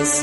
Yes,